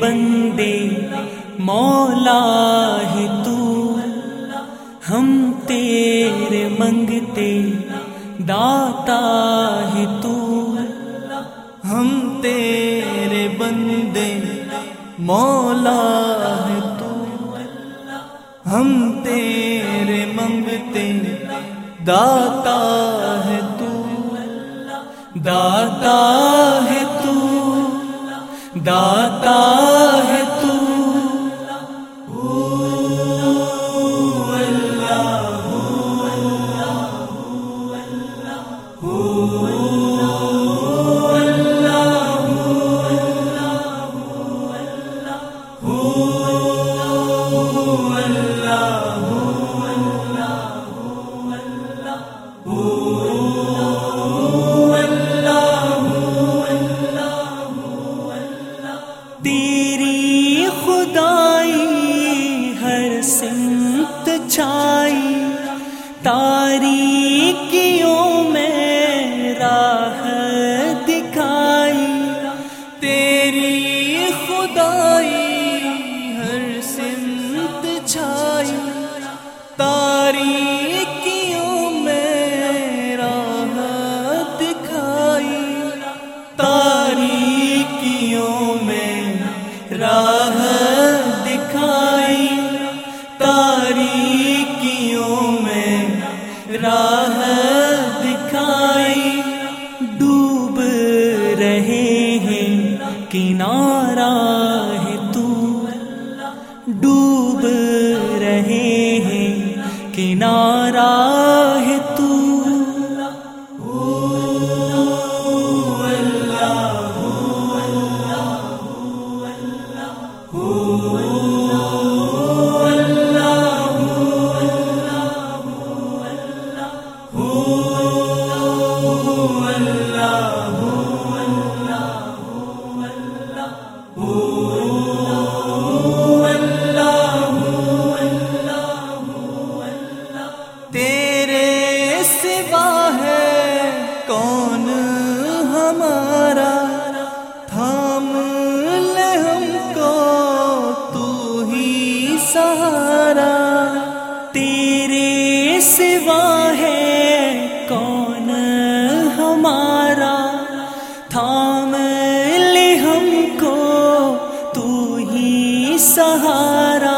بندے، مولا ہے تو۔ ہم تیرے منگتے، داتا ہے تو۔ ہم تیرے بندے، مولا ہے تو۔ ہم تیرے منگتے، داتا ہے تو۔ داتا ہے داتا ہے تو اللہ راہ دکھائی ڈوب رہے ہیں کنارا ہے تو۔ ڈوب رہے ہیں کنارا سہارا تیرے سوا ہے کون ہمارا؟ تھام لے ہم کو تو ہی سہارا۔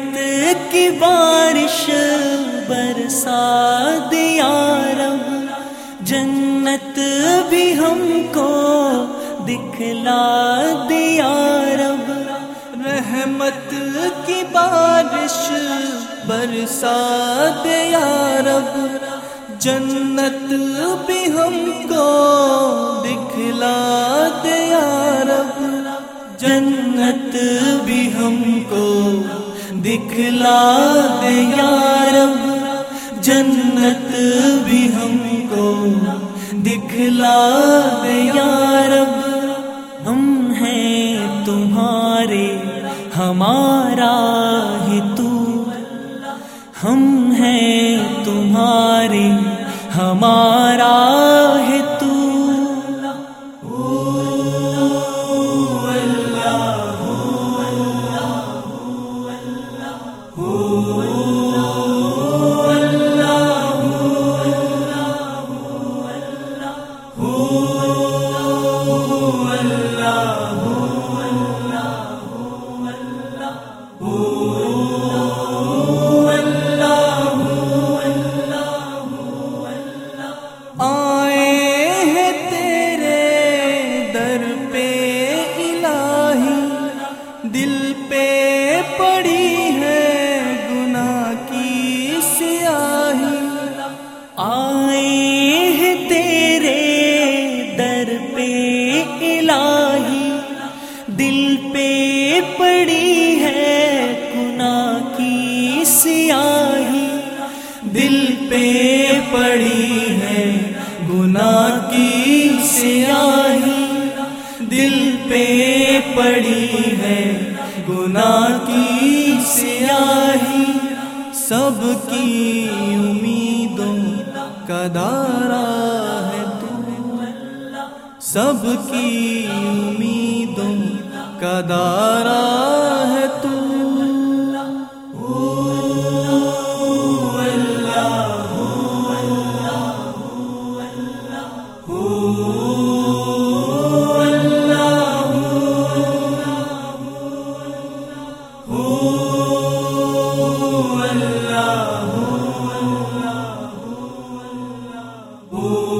رحمت کی بارش برسا دیا رب، جنت بھی ہم کو دکھلا دیا رب۔ رحمت کی بارش برسا دیا رب، جنت بھی ہم کو دکھلا دیا رب۔ جنت بھی ہم کو دکھلا دیا رب، جنت بھی ہم کو دکھلا دیا رب۔ ہم ہیں تمہارے، ہمارا ہے تو۔ ہم ہیں تمہارے، ہمارا الہی دل پہ پڑی ہے گنا کی سیاہی دل پہ پڑی ہے گنا کی سیاہی دل پہ پڑی ہے گنا کی سیاہی سب کی امیدوں کا دارا سب کی امیدوں کا دارا ہے تو Oh